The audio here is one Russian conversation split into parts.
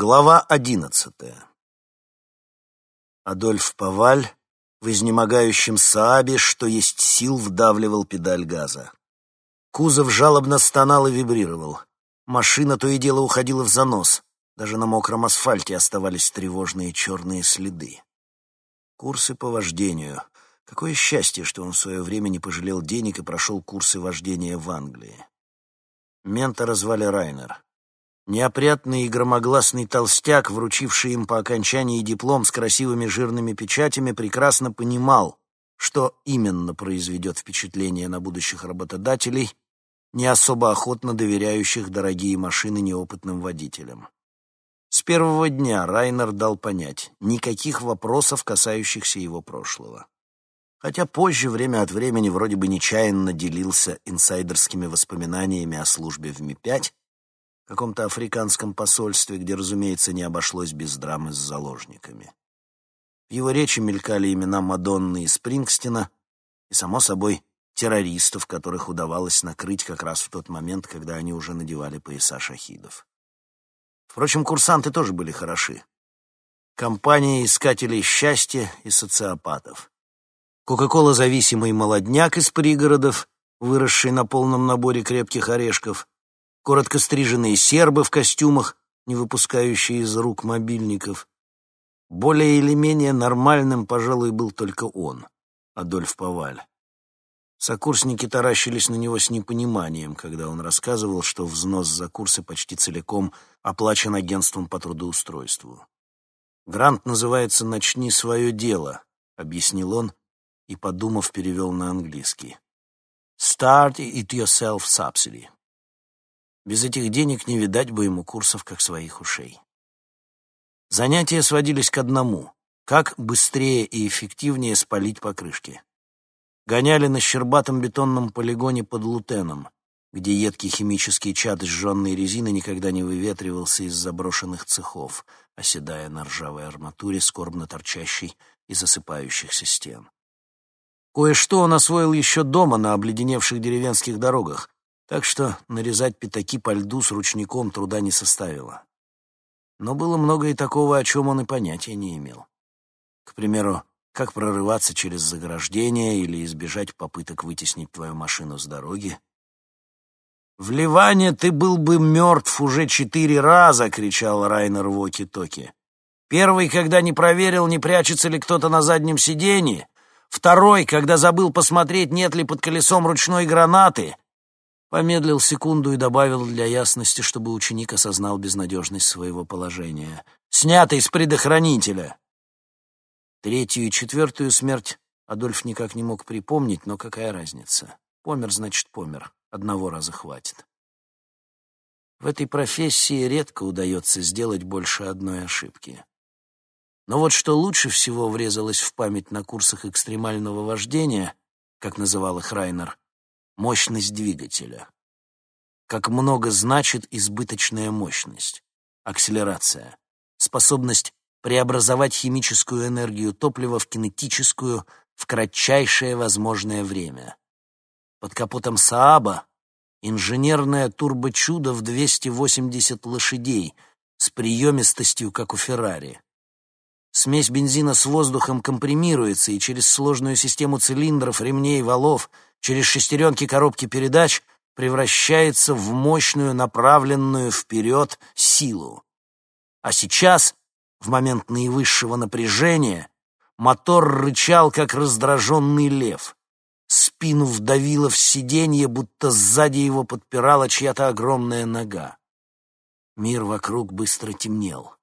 Глава одиннадцатая. Адольф Паваль в изнемогающем Саабе, что есть сил, вдавливал педаль газа. Кузов жалобно стонал и вибрировал. Машина то и дело уходила в занос. Даже на мокром асфальте оставались тревожные черные следы. Курсы по вождению. Какое счастье, что он в свое время не пожалел денег и прошел курсы вождения в Англии. Мента звали Райнер. Неопрятный и громогласный толстяк, вручивший им по окончании диплом с красивыми жирными печатями, прекрасно понимал, что именно произведет впечатление на будущих работодателей, не особо охотно доверяющих дорогие машины неопытным водителям. С первого дня Райнер дал понять, никаких вопросов, касающихся его прошлого. Хотя позже, время от времени, вроде бы нечаянно делился инсайдерскими воспоминаниями о службе в Ми-5, каком-то африканском посольстве, где, разумеется, не обошлось без драмы с заложниками. В его речи мелькали имена Мадонны и Спрингстина, и, само собой, террористов, которых удавалось накрыть как раз в тот момент, когда они уже надевали пояса шахидов. Впрочем, курсанты тоже были хороши. Компания искателей счастья и социопатов. Кока-кола зависимый молодняк из пригородов, выросший на полном наборе крепких орешков, коротко стриженные сербы в костюмах, не выпускающие из рук мобильников. Более или менее нормальным, пожалуй, был только он, Адольф Паваль. Сокурсники таращились на него с непониманием, когда он рассказывал, что взнос за курсы почти целиком оплачен агентством по трудоустройству. «Грант называется «Начни свое дело», — объяснил он и, подумав, перевел на английский. «Start it yourself subsidy». Без этих денег не видать бы ему курсов, как своих ушей. Занятия сводились к одному — как быстрее и эффективнее спалить покрышки. Гоняли на щербатом бетонном полигоне под Лутеном, где едкий химический чад сжженной резины никогда не выветривался из заброшенных цехов, оседая на ржавой арматуре, скорбно торчащей из засыпающихся стен. Кое-что он освоил еще дома на обледеневших деревенских дорогах, так что нарезать пятаки по льду с ручником труда не составило. Но было много и такого, о чем он и понятия не имел. К примеру, как прорываться через заграждение или избежать попыток вытеснить твою машину с дороги. «В Ливане ты был бы мертв уже четыре раза!» — кричал Райнер Воки-Токи. «Первый, когда не проверил, не прячется ли кто-то на заднем сиденье. Второй, когда забыл посмотреть, нет ли под колесом ручной гранаты. Помедлил секунду и добавил для ясности, чтобы ученик осознал безнадежность своего положения. «Снятый с предохранителя!» Третью и четвертую смерть Адольф никак не мог припомнить, но какая разница? Помер, значит, помер. Одного раза хватит. В этой профессии редко удается сделать больше одной ошибки. Но вот что лучше всего врезалось в память на курсах экстремального вождения, как называл их Райнер, мощность двигателя. Как много значит избыточная мощность, акселерация, способность преобразовать химическую энергию топлива в кинетическую в кратчайшее возможное время. Под капотом Сааба инженерное турбочудо в 280 лошадей с приемистостью, как у Феррари. Смесь бензина с воздухом компримируется, и через сложную систему цилиндров, ремней, валов — через шестеренки коробки передач превращается в мощную, направленную вперед силу. А сейчас, в момент наивысшего напряжения, мотор рычал, как раздраженный лев. Спину вдавило в сиденье, будто сзади его подпирала чья-то огромная нога. Мир вокруг быстро темнел.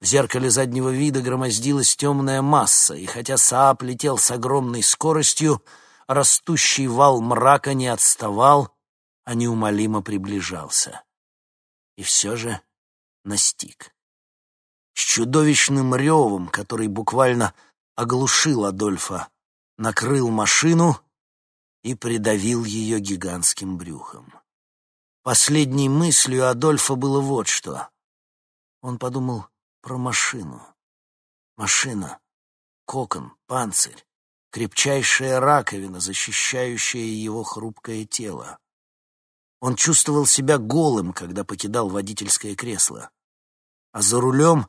В зеркале заднего вида громоздилась темная масса, и хотя Саап летел с огромной скоростью, растущий вал мрака не отставал, а неумолимо приближался. И все же настиг. С чудовищным ревом, который буквально оглушил Адольфа, накрыл машину и придавил ее гигантским брюхом. Последней мыслью Адольфа было вот что. Он подумал про машину. Машина, кокон, панцирь крепчайшая раковина, защищающая его хрупкое тело. Он чувствовал себя голым, когда покидал водительское кресло. А за рулем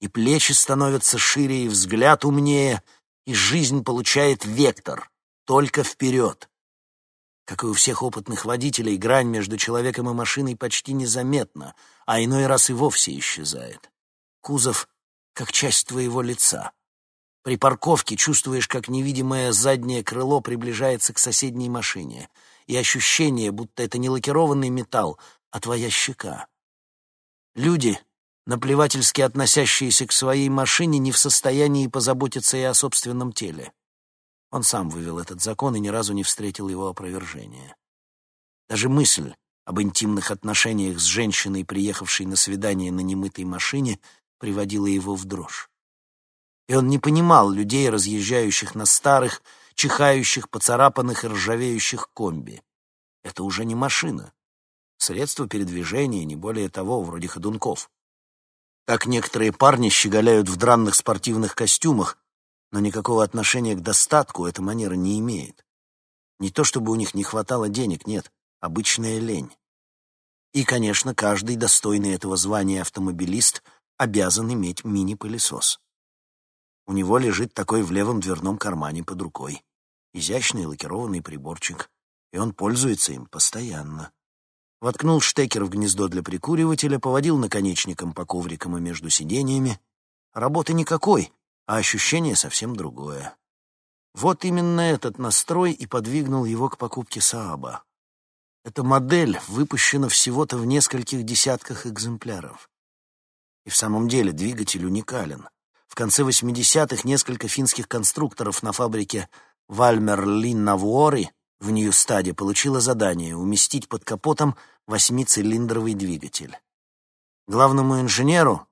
и плечи становятся шире, и взгляд умнее, и жизнь получает вектор, только вперед. Как и у всех опытных водителей, грань между человеком и машиной почти незаметна, а иной раз и вовсе исчезает. Кузов — как часть твоего лица. При парковке чувствуешь, как невидимое заднее крыло приближается к соседней машине, и ощущение, будто это не лакированный металл, а твоя щека. Люди, наплевательски относящиеся к своей машине, не в состоянии позаботиться и о собственном теле. Он сам вывел этот закон и ни разу не встретил его опровержения. Даже мысль об интимных отношениях с женщиной, приехавшей на свидание на немытой машине, приводила его в дрожь. И он не понимал людей, разъезжающих на старых, чихающих, поцарапанных и ржавеющих комби. Это уже не машина. Средство передвижения, не более того, вроде ходунков. Так некоторые парни щеголяют в дранных спортивных костюмах, но никакого отношения к достатку эта манера не имеет. Не то чтобы у них не хватало денег, нет, обычная лень. И, конечно, каждый достойный этого звания автомобилист обязан иметь мини-пылесос. У него лежит такой в левом дверном кармане под рукой. Изящный лакированный приборчик, и он пользуется им постоянно. Воткнул штекер в гнездо для прикуривателя, поводил наконечником по коврикам и между сиденьями. Работы никакой, а ощущение совсем другое. Вот именно этот настрой и подвигнул его к покупке Сааба. Эта модель выпущена всего-то в нескольких десятках экземпляров. И в самом деле двигатель уникален. В конце 80-х несколько финских конструкторов на фабрике Вальмер Линнавуори в Нью-Стаде получило задание уместить под капотом восьмицилиндровый двигатель. Главному инженеру,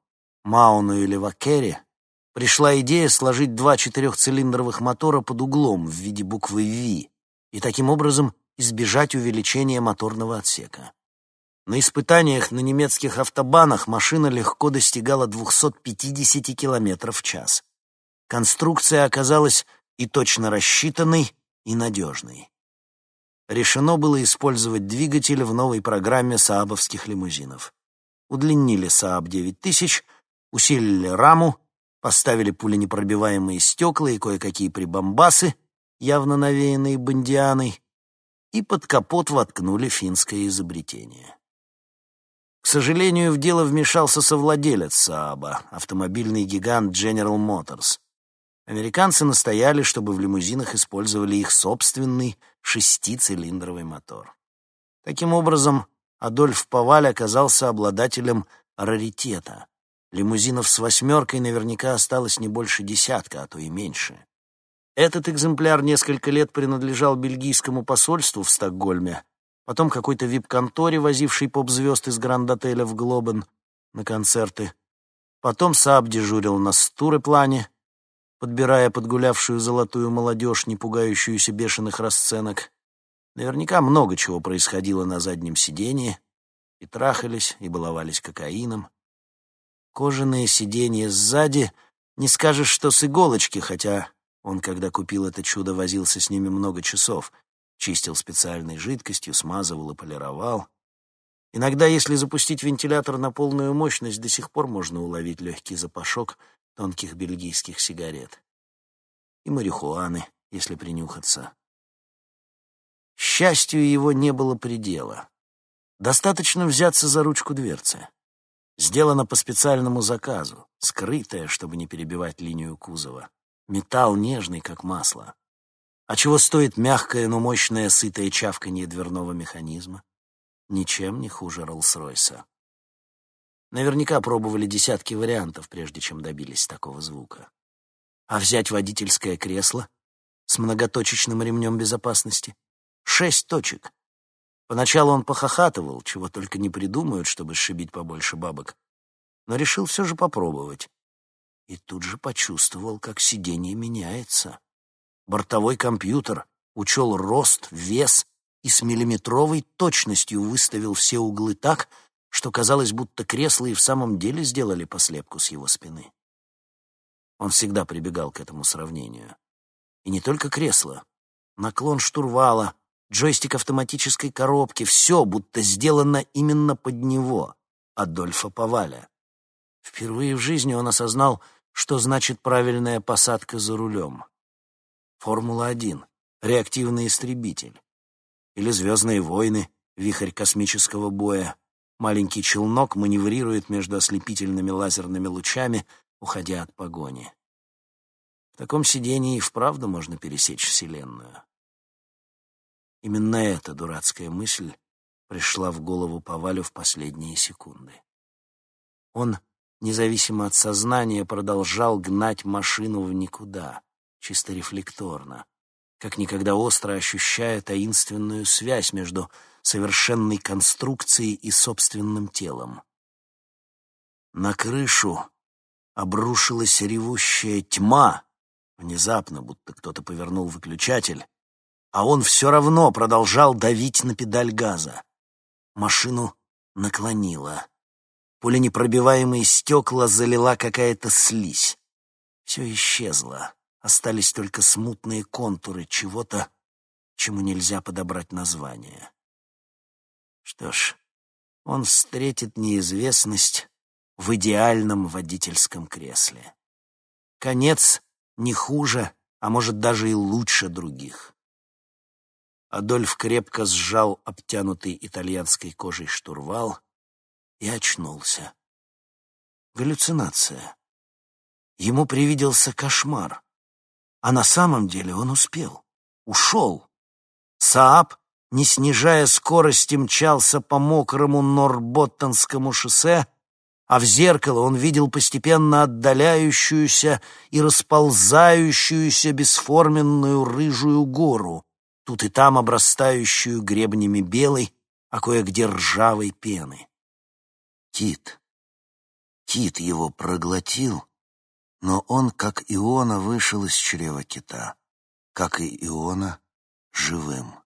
Мауну или Вакери, пришла идея сложить два четырехцилиндровых мотора под углом в виде буквы V и таким образом избежать увеличения моторного отсека. На испытаниях на немецких автобанах машина легко достигала 250 км в час. Конструкция оказалась и точно рассчитанной, и надежной. Решено было использовать двигатель в новой программе саабовских лимузинов. Удлинили Saab 9000, усилили раму, поставили пуленепробиваемые стекла и кое-какие прибамбасы, явно навеянные бандианой, и под капот воткнули финское изобретение. К сожалению, в дело вмешался совладелец Сааба, автомобильный гигант General Motors. Американцы настояли, чтобы в лимузинах использовали их собственный шестицилиндровый мотор. Таким образом, Адольф Паваль оказался обладателем раритета. Лимузинов с восьмеркой наверняка осталось не больше десятка, а то и меньше. Этот экземпляр несколько лет принадлежал бельгийскому посольству в Стокгольме, потом какой-то вип-конторе, возившей поп-звезд из Гранд-отеля в Глобен на концерты. Потом Сааб дежурил на Стуры-плане, подбирая подгулявшую золотую молодежь, не пугающуюся бешеных расценок. Наверняка много чего происходило на заднем сиденье, и трахались, и баловались кокаином. Кожаные сиденья сзади, не скажешь, что с иголочки, хотя он, когда купил это чудо, возился с ними много часов — чистил специальной жидкостью, смазывал и полировал. Иногда, если запустить вентилятор на полную мощность, до сих пор можно уловить легкий запашок тонких бельгийских сигарет. И марихуаны, если принюхаться. Счастью его не было предела. Достаточно взяться за ручку дверцы. Сделано по специальному заказу, скрытое, чтобы не перебивать линию кузова. Металл нежный, как масло. А чего стоит мягкое, но мощное, сытое чавканье дверного механизма? Ничем не хуже Роллс-Ройса. Наверняка пробовали десятки вариантов, прежде чем добились такого звука. А взять водительское кресло с многоточечным ремнем безопасности? Шесть точек. Поначалу он похохатывал, чего только не придумают, чтобы сшибить побольше бабок, но решил все же попробовать. И тут же почувствовал, как сиденье меняется. Бортовой компьютер учел рост, вес и с миллиметровой точностью выставил все углы так, что казалось, будто кресло и в самом деле сделали послепку с его спины. Он всегда прибегал к этому сравнению. И не только кресло. Наклон штурвала, джойстик автоматической коробки — все будто сделано именно под него, Адольфа Паваля. Впервые в жизни он осознал, что значит правильная посадка за рулем. Формула-1, реактивный истребитель. Или «Звездные войны», вихрь космического боя. Маленький челнок маневрирует между ослепительными лазерными лучами, уходя от погони. В таком сидении и вправду можно пересечь Вселенную. Именно эта дурацкая мысль пришла в голову Повалю в последние секунды. Он, независимо от сознания, продолжал гнать машину в никуда, чисто рефлекторно, как никогда остро ощущая таинственную связь между совершенной конструкцией и собственным телом. На крышу обрушилась ревущая тьма, внезапно, будто кто-то повернул выключатель, а он все равно продолжал давить на педаль газа. Машину наклонило. Пуленепробиваемые стекла залила какая-то слизь. Все исчезло. Остались только смутные контуры чего-то, чему нельзя подобрать название. Что ж, он встретит неизвестность в идеальном водительском кресле. Конец не хуже, а может даже и лучше других. Адольф крепко сжал обтянутый итальянской кожей штурвал и очнулся. Галлюцинация. Ему привиделся кошмар. А на самом деле он успел. Ушел. Сааб, не снижая скорости, мчался по мокрому Норботтонскому шоссе, а в зеркало он видел постепенно отдаляющуюся и расползающуюся бесформенную рыжую гору, тут и там обрастающую гребнями белой, а кое-где ржавой пены. Кит. Кит его проглотил, но он, как Иона, вышел из чрева кита, как и Иона, живым.